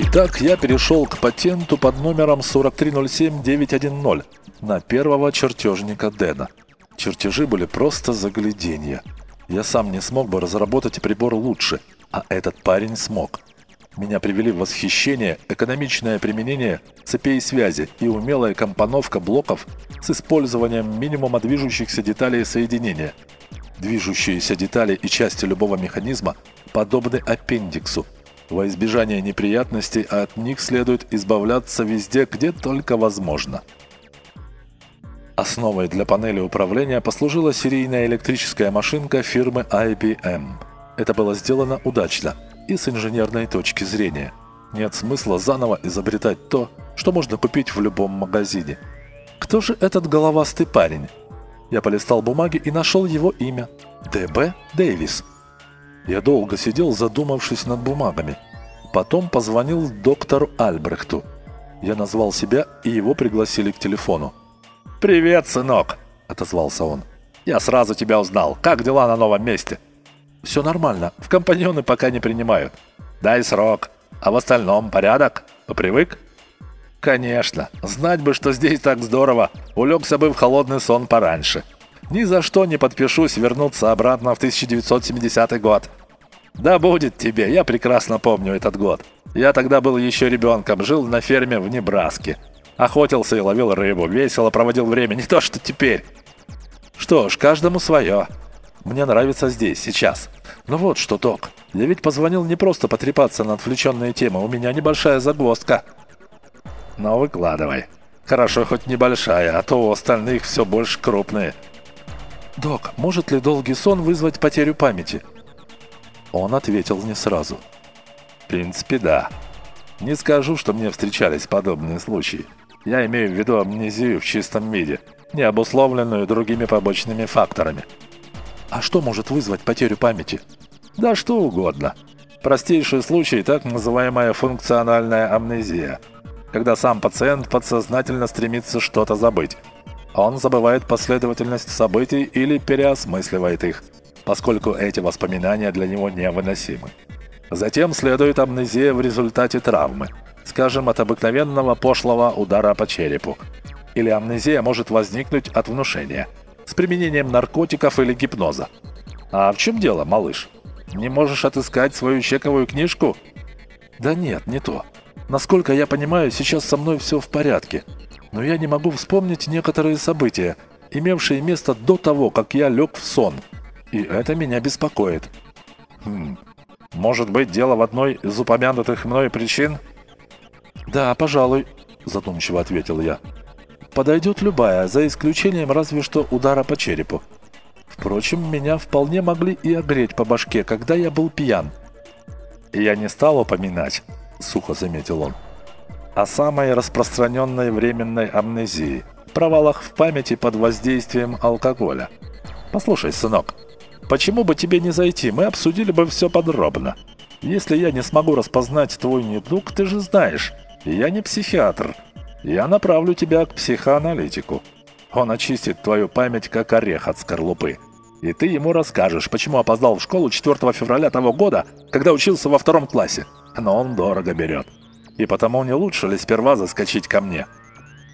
Итак, я перешел к патенту под номером 4307910 на первого чертежника Дэна. Чертежи были просто загляденье. Я сам не смог бы разработать прибор лучше, а этот парень смог. Меня привели в восхищение экономичное применение цепей связи и умелая компоновка блоков с использованием минимума движущихся деталей соединения. Движущиеся детали и части любого механизма подобны аппендиксу. Во избежание неприятностей от них следует избавляться везде, где только возможно. Основой для панели управления послужила серийная электрическая машинка фирмы IBM. Это было сделано удачно – и с инженерной точки зрения. Нет смысла заново изобретать то, что можно купить в любом магазине. Кто же этот головастый парень? Я полистал бумаги и нашел его имя. Д.Б. Дэвис. Я долго сидел, задумавшись над бумагами. Потом позвонил доктору Альбрехту. Я назвал себя, и его пригласили к телефону. «Привет, сынок!» – отозвался он. «Я сразу тебя узнал. Как дела на новом месте?» Все нормально. В компаньоны пока не принимают. Дай срок. А в остальном порядок? Попривык? Конечно. Знать бы, что здесь так здорово. Улегся бы в холодный сон пораньше. Ни за что не подпишусь вернуться обратно в 1970 год. Да будет тебе, я прекрасно помню этот год. Я тогда был еще ребенком, жил на ферме в Небраске. Охотился и ловил рыбу, весело проводил время, не то что теперь. Что ж, каждому свое. Мне нравится здесь, сейчас. Но вот что, док. Я ведь позвонил не просто потрепаться на отвлеченные темы. У меня небольшая загвоздка. Ну, выкладывай. Хорошо, хоть небольшая, а то у остальных все больше крупные. Док, может ли долгий сон вызвать потерю памяти? Он ответил не сразу. В принципе, да. Не скажу, что мне встречались подобные случаи. Я имею в виду амнезию в чистом виде, не обусловленную другими побочными факторами. А что может вызвать потерю памяти? Да что угодно. Простейший случай – так называемая функциональная амнезия, когда сам пациент подсознательно стремится что-то забыть. Он забывает последовательность событий или переосмысливает их, поскольку эти воспоминания для него невыносимы. Затем следует амнезия в результате травмы, скажем, от обыкновенного пошлого удара по черепу. Или амнезия может возникнуть от внушения – с применением наркотиков или гипноза. А в чем дело, малыш? Не можешь отыскать свою чековую книжку? Да нет, не то. Насколько я понимаю, сейчас со мной все в порядке. Но я не могу вспомнить некоторые события, имевшие место до того, как я лег в сон. И это меня беспокоит. Хм. Может быть, дело в одной из упомянутых мной причин? Да, пожалуй, задумчиво ответил я. Подойдет любая, за исключением разве что удара по черепу. Впрочем, меня вполне могли и огреть по башке, когда я был пьян. «Я не стал упоминать», — сухо заметил он, «о самой распространенной временной амнезии, провалах в памяти под воздействием алкоголя. Послушай, сынок, почему бы тебе не зайти, мы обсудили бы все подробно. Если я не смогу распознать твой недуг, ты же знаешь, я не психиатр, я направлю тебя к психоаналитику. Он очистит твою память, как орех от скорлупы. И ты ему расскажешь, почему опоздал в школу 4 февраля того года, когда учился во втором классе. Но он дорого берет. И потому не лучше ли сперва заскочить ко мне?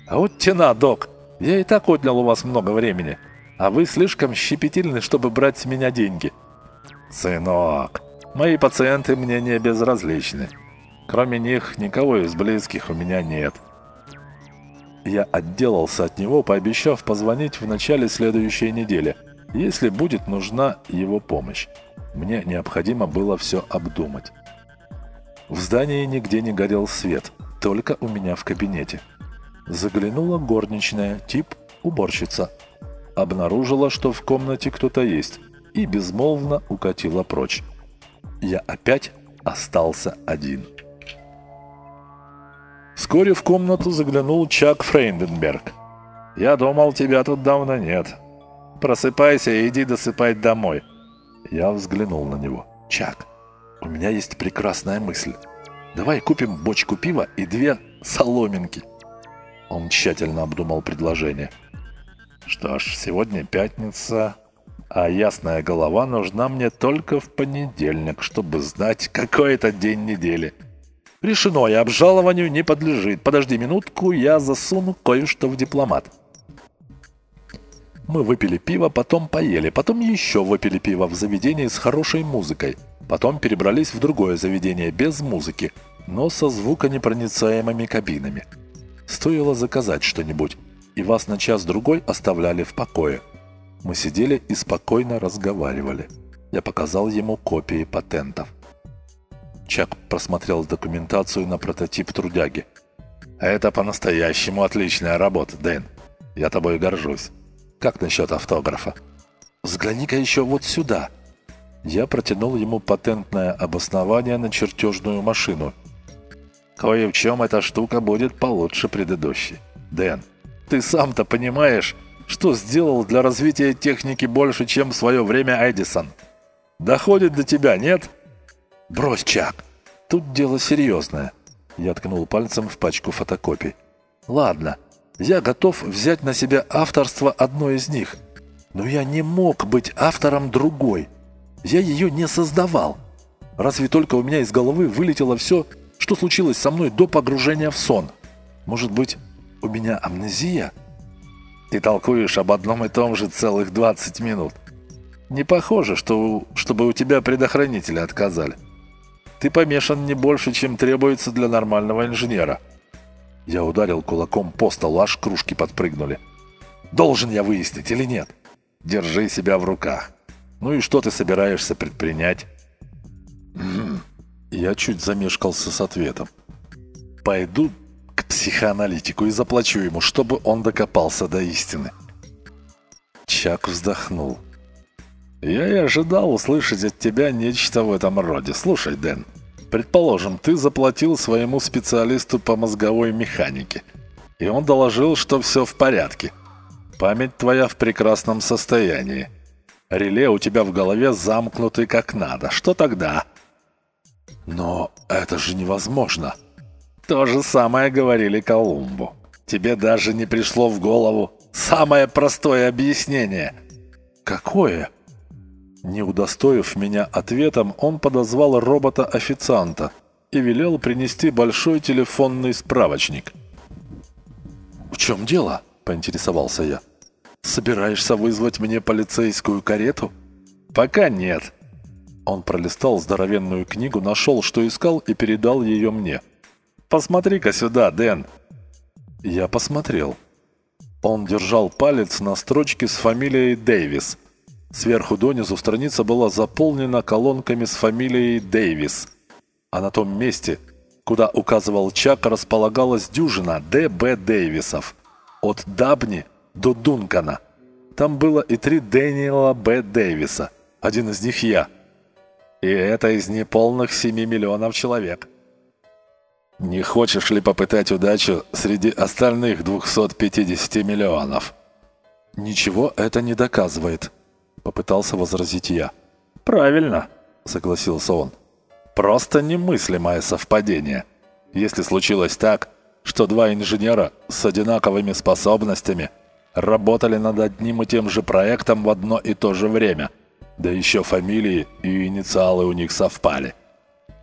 А вот тена, док. Я и так отнял у вас много времени. А вы слишком щепетильны, чтобы брать с меня деньги. Сынок, мои пациенты мне не безразличны. Кроме них, никого из близких у меня нет. Я отделался от него, пообещав позвонить в начале следующей недели, если будет нужна его помощь. Мне необходимо было все обдумать. В здании нигде не горел свет, только у меня в кабинете. Заглянула горничная, тип уборщица. Обнаружила, что в комнате кто-то есть, и безмолвно укатила прочь. Я опять остался один. Вскоре в комнату заглянул Чак Фрейнденберг. «Я думал, тебя тут давно нет. Просыпайся и иди досыпать домой». Я взглянул на него. «Чак, у меня есть прекрасная мысль. Давай купим бочку пива и две соломинки». Он тщательно обдумал предложение. «Что ж, сегодня пятница, а ясная голова нужна мне только в понедельник, чтобы знать, какой это день недели». Решено, и обжалованию не подлежит. Подожди минутку, я засуну кое-что в дипломат. Мы выпили пиво, потом поели, потом еще выпили пиво в заведении с хорошей музыкой. Потом перебрались в другое заведение без музыки, но со звуконепроницаемыми кабинами. Стоило заказать что-нибудь, и вас на час-другой оставляли в покое. Мы сидели и спокойно разговаривали. Я показал ему копии патентов. Чак просмотрел документацию на прототип трудяги. «Это по-настоящему отличная работа, Дэн. Я тобой горжусь. Как насчет автографа?» «Взгляни-ка еще вот сюда». Я протянул ему патентное обоснование на чертежную машину. «Кое в чем эта штука будет получше предыдущей. Дэн, ты сам-то понимаешь, что сделал для развития техники больше, чем в свое время Эдисон? Доходит до тебя, нет?» «Брось, Чак, тут дело серьезное». Я ткнул пальцем в пачку фотокопий. «Ладно, я готов взять на себя авторство одной из них. Но я не мог быть автором другой. Я ее не создавал. Разве только у меня из головы вылетело все, что случилось со мной до погружения в сон. Может быть, у меня амнезия?» «Ты толкуешь об одном и том же целых 20 минут. Не похоже, что, чтобы у тебя предохранители отказали. Ты помешан не больше, чем требуется для нормального инженера». Я ударил кулаком по столу, аж кружки подпрыгнули. «Должен я выяснить или нет?» «Держи себя в руках. Ну и что ты собираешься предпринять?» Я чуть замешкался с ответом. «Пойду к психоаналитику и заплачу ему, чтобы он докопался до истины». Чак вздохнул. «Я и ожидал услышать от тебя нечто в этом роде. Слушай, Дэн, предположим, ты заплатил своему специалисту по мозговой механике, и он доложил, что все в порядке. Память твоя в прекрасном состоянии. Реле у тебя в голове замкнуты как надо. Что тогда?» «Но это же невозможно!» «То же самое говорили Колумбу. Тебе даже не пришло в голову самое простое объяснение». «Какое?» Не удостоив меня ответом, он подозвал робота-официанта и велел принести большой телефонный справочник. «В чем дело?» – поинтересовался я. «Собираешься вызвать мне полицейскую карету?» «Пока нет». Он пролистал здоровенную книгу, нашел, что искал, и передал ее мне. «Посмотри-ка сюда, Дэн!» Я посмотрел. Он держал палец на строчке с фамилией Дэвис – Сверху донизу страница была заполнена колонками с фамилией Дэвис, а на том месте, куда указывал Чак, располагалась дюжина Д.Б. Дэвисов, от Дабни до Дункана. Там было и три Дэниела Б. Дэвиса, один из них я. И это из неполных 7 миллионов человек. Не хочешь ли попытать удачу среди остальных 250 миллионов? Ничего это не доказывает, Попытался возразить я. «Правильно», — согласился он. «Просто немыслимое совпадение. Если случилось так, что два инженера с одинаковыми способностями работали над одним и тем же проектом в одно и то же время, да еще фамилии и инициалы у них совпали.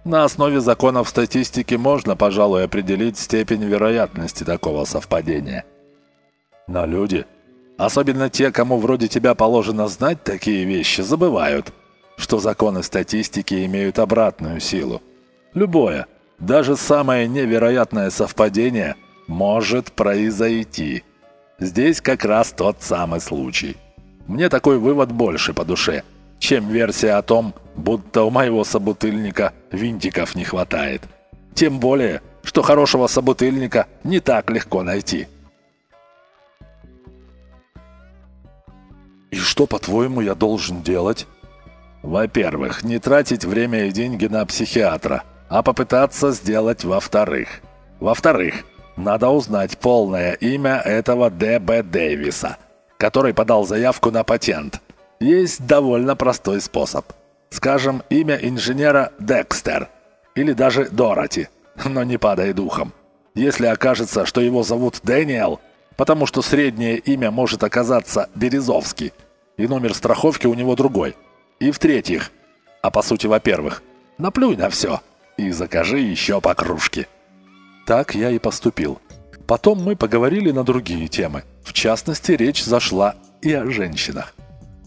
На основе законов статистики можно, пожалуй, определить степень вероятности такого совпадения. Но люди Особенно те, кому вроде тебя положено знать такие вещи, забывают, что законы статистики имеют обратную силу. Любое, даже самое невероятное совпадение может произойти. Здесь как раз тот самый случай. Мне такой вывод больше по душе, чем версия о том, будто у моего собутыльника винтиков не хватает. Тем более, что хорошего собутыльника не так легко найти. «И что, по-твоему, я должен делать?» «Во-первых, не тратить время и деньги на психиатра, а попытаться сделать во-вторых. Во-вторых, надо узнать полное имя этого Д.Б. Дэвиса, который подал заявку на патент. Есть довольно простой способ. Скажем, имя инженера Декстер или даже Дороти, но не падай духом. Если окажется, что его зовут Дэниел – потому что среднее имя может оказаться Березовский, и номер страховки у него другой. И в-третьих, а по сути, во-первых, наплюй на все. и закажи еще по кружке». Так я и поступил. Потом мы поговорили на другие темы. В частности, речь зашла и о женщинах.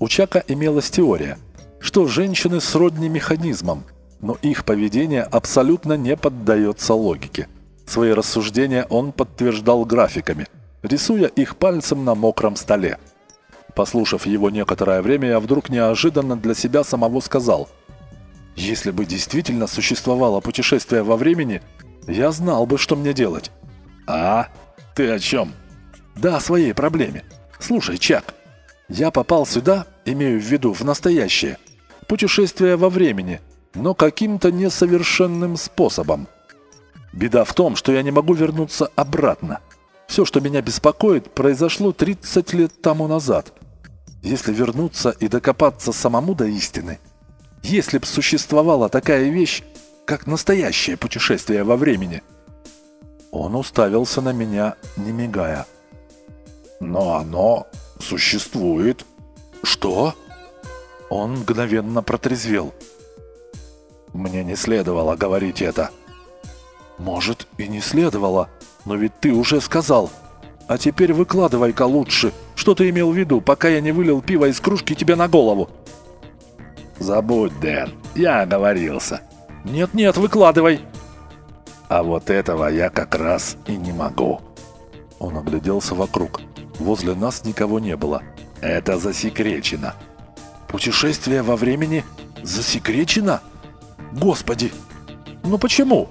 У Чака имелась теория, что женщины сродни механизмам, но их поведение абсолютно не поддается логике. Свои рассуждения он подтверждал графиками, рисуя их пальцем на мокром столе. Послушав его некоторое время, я вдруг неожиданно для себя самого сказал, «Если бы действительно существовало путешествие во времени, я знал бы, что мне делать». «А? Ты о чем?» «Да, о своей проблеме. Слушай, Чак, я попал сюда, имею в виду в настоящее, путешествие во времени, но каким-то несовершенным способом. Беда в том, что я не могу вернуться обратно. Все, что меня беспокоит, произошло 30 лет тому назад. Если вернуться и докопаться самому до истины, если б существовала такая вещь, как настоящее путешествие во времени. Он уставился на меня, не мигая. Но оно существует. Что? Он мгновенно протрезвел. Мне не следовало говорить это. «Может, и не следовало, но ведь ты уже сказал. А теперь выкладывай-ка лучше, что ты имел в виду, пока я не вылил пиво из кружки тебе на голову». «Забудь, Дэн, я оговорился». «Нет-нет, выкладывай». «А вот этого я как раз и не могу». Он огляделся вокруг. Возле нас никого не было. «Это засекречено». «Путешествие во времени засекречено? Господи! Ну почему?»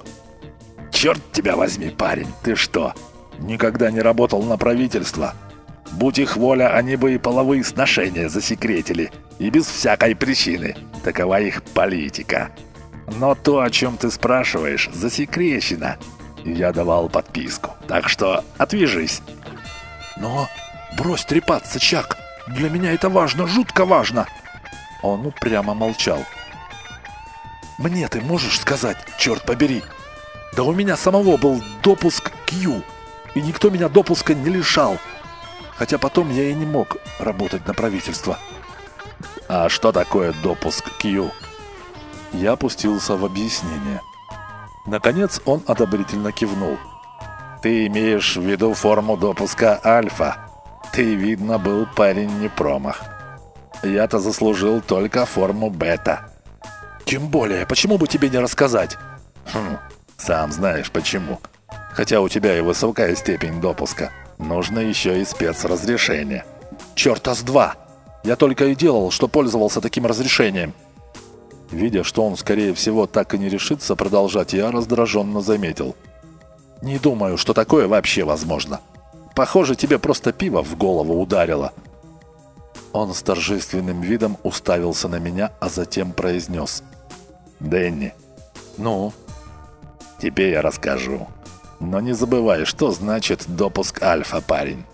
«Черт тебя возьми, парень, ты что, никогда не работал на правительство? Будь их воля, они бы и половые сношения засекретили, и без всякой причины. Такова их политика. Но то, о чем ты спрашиваешь, засекречено. Я давал подписку, так что отвяжись». «Но брось трепаться, Чак, для меня это важно, жутко важно!» Он упрямо молчал. «Мне ты можешь сказать, черт побери?» Да у меня самого был допуск к Ю, и никто меня допуска не лишал. Хотя потом я и не мог работать на правительство. А что такое допуск к Ю? Я опустился в объяснение. Наконец он одобрительно кивнул. Ты имеешь в виду форму допуска Альфа. Ты, видно, был парень не промах. Я-то заслужил только форму Бета. Тем более, почему бы тебе не рассказать? Хм, сам знаешь почему. Хотя у тебя и высокая степень допуска. Нужно еще и спецразрешение. Черта с два! Я только и делал, что пользовался таким разрешением. Видя, что он, скорее всего, так и не решится продолжать, я раздраженно заметил. Не думаю, что такое вообще возможно. Похоже, тебе просто пиво в голову ударило. Он с торжественным видом уставился на меня, а затем произнес. «Дэнни». «Ну?» Тебе я расскажу. Но не забывай, что значит допуск альфа, парень.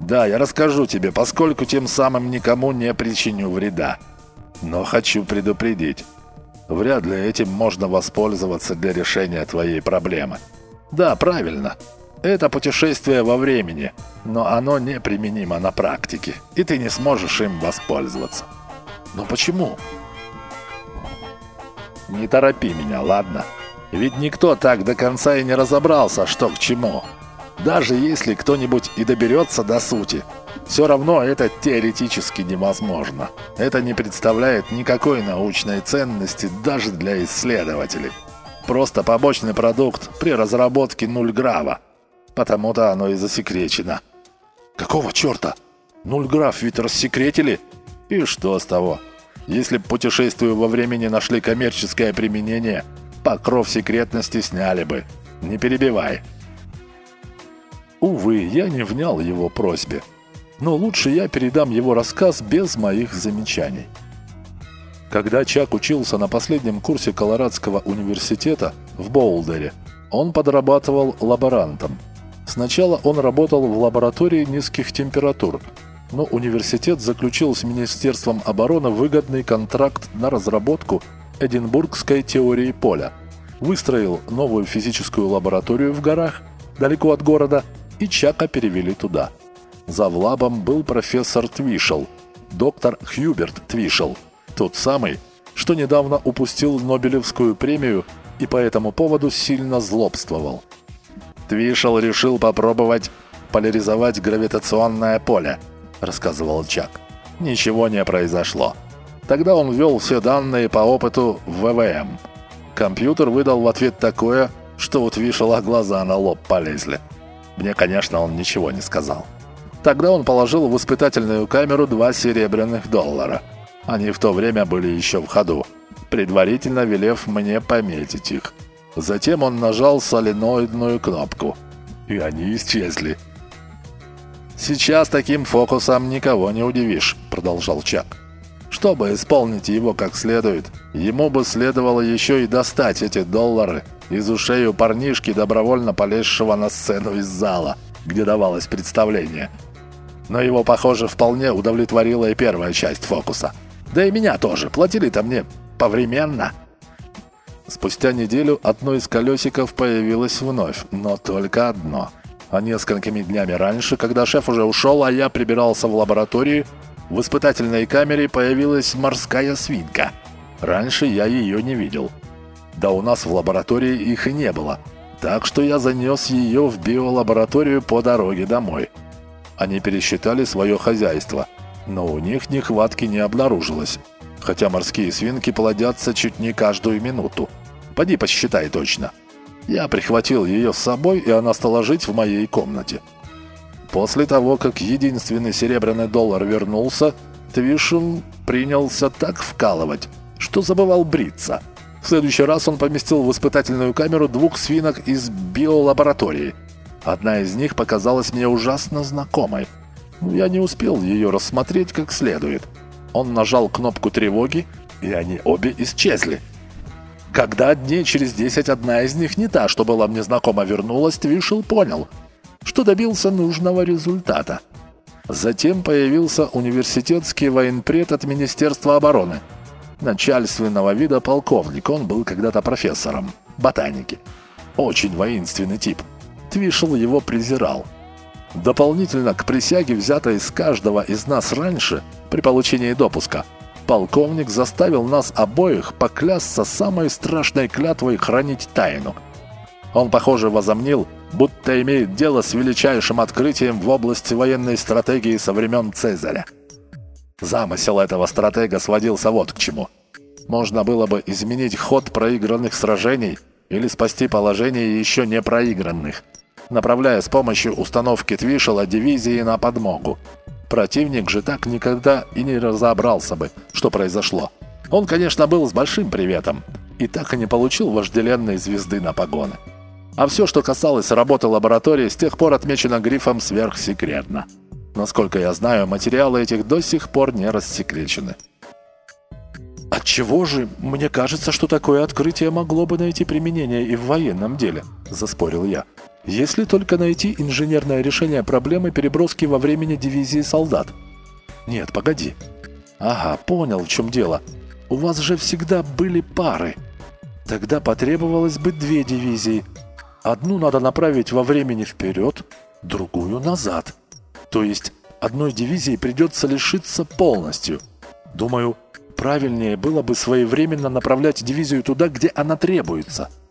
Да, я расскажу тебе, поскольку тем самым никому не причиню вреда. Но хочу предупредить. Вряд ли этим можно воспользоваться для решения твоей проблемы. Да, правильно. Это путешествие во времени, но оно не применимо на практике, и ты не сможешь им воспользоваться. Но почему? Не торопи меня, ладно? Ведь никто так до конца и не разобрался, что к чему. Даже если кто-нибудь и доберется до сути, все равно это теоретически невозможно. Это не представляет никакой научной ценности даже для исследователей. Просто побочный продукт при разработке нульграва. Потому-то оно и засекречено. Какого черта? Нульграф ведь рассекретили? И что с того? Если путешествию во времени нашли коммерческое применение – покров секретности сняли бы. Не перебивай. Увы, я не внял его просьбе. Но лучше я передам его рассказ без моих замечаний. Когда Чак учился на последнем курсе Колорадского университета в Боулдере, он подрабатывал лаборантом. Сначала он работал в лаборатории низких температур, но университет заключил с Министерством обороны выгодный контракт на разработку Эдинбургской теории поля, выстроил новую физическую лабораторию в горах, далеко от города, и Чака перевели туда. За влабом был профессор Твишел, доктор Хьюберт Твишел, тот самый, что недавно упустил Нобелевскую премию и по этому поводу сильно злобствовал. «Твишел решил попробовать поляризовать гравитационное поле», — рассказывал Чак. «Ничего не произошло. Тогда он ввел все данные по опыту в ВВМ. Компьютер выдал в ответ такое, что у Твишела глаза на лоб полезли. Мне, конечно, он ничего не сказал. Тогда он положил в испытательную камеру два серебряных доллара. Они в то время были еще в ходу, предварительно велев мне пометить их. Затем он нажал соленоидную кнопку, и они исчезли. «Сейчас таким фокусом никого не удивишь», — продолжал Чак. «Чтобы исполнить его как следует, ему бы следовало еще и достать эти доллары из ушей у парнишки, добровольно полезшего на сцену из зала, где давалось представление. Но его, похоже, вполне удовлетворила и первая часть фокуса. Да и меня тоже, платили-то мне повременно». Спустя неделю одно из колесиков появилось вновь, но только одно. А несколькими днями раньше, когда шеф уже ушел, а я прибирался в лаборатории, в испытательной камере появилась морская свинка. Раньше я ее не видел. Да у нас в лаборатории их и не было. Так что я занес ее в биолабораторию по дороге домой. Они пересчитали свое хозяйство, но у них нехватки не обнаружилось. Хотя морские свинки плодятся чуть не каждую минуту. Поди посчитай точно. Я прихватил ее с собой, и она стала жить в моей комнате. После того, как единственный серебряный доллар вернулся, Твишел принялся так вкалывать, что забывал бриться. В следующий раз он поместил в испытательную камеру двух свинок из биолаборатории. Одна из них показалась мне ужасно знакомой. Я не успел ее рассмотреть как следует. Он нажал кнопку тревоги, и они обе исчезли. Когда дней через десять одна из них, не та, что была мне знакома, вернулась, Твишел понял, что добился нужного результата. Затем появился университетский военпред от Министерства обороны – начальственного вида полковник. Он был когда-то профессором ботаники. Очень воинственный тип. Твишел его презирал. Дополнительно к присяге, взятой из каждого из нас раньше, при получении допуска, полковник заставил нас обоих поклясться самой страшной клятвой хранить тайну. Он, похоже, возомнил, будто имеет дело с величайшим открытием в области военной стратегии со времен Цезаря. Замысел этого стратега сводился вот к чему. Можно было бы изменить ход проигранных сражений или спасти положение еще не проигранных, направляя с помощью установки Твишела дивизии на подмогу. Противник же так никогда и не разобрался бы, что произошло. Он, конечно, был с большим приветом и так и не получил вожделенной звезды на погоны. А все, что касалось работы лаборатории, с тех пор отмечено грифом «сверхсекретно». Насколько я знаю, материалы этих до сих пор не рассекречены. «Отчего же? Мне кажется, что такое открытие могло бы найти применение и в военном деле», – заспорил я. «Если только найти инженерное решение проблемы переброски во времени дивизии солдат». «Нет, погоди». «Ага, понял, в чем дело. У вас же всегда были пары. Тогда потребовалось бы две дивизии. Одну надо направить во времени вперед, другую назад». То есть одной дивизии придется лишиться полностью. Думаю, правильнее было бы своевременно направлять дивизию туда, где она требуется –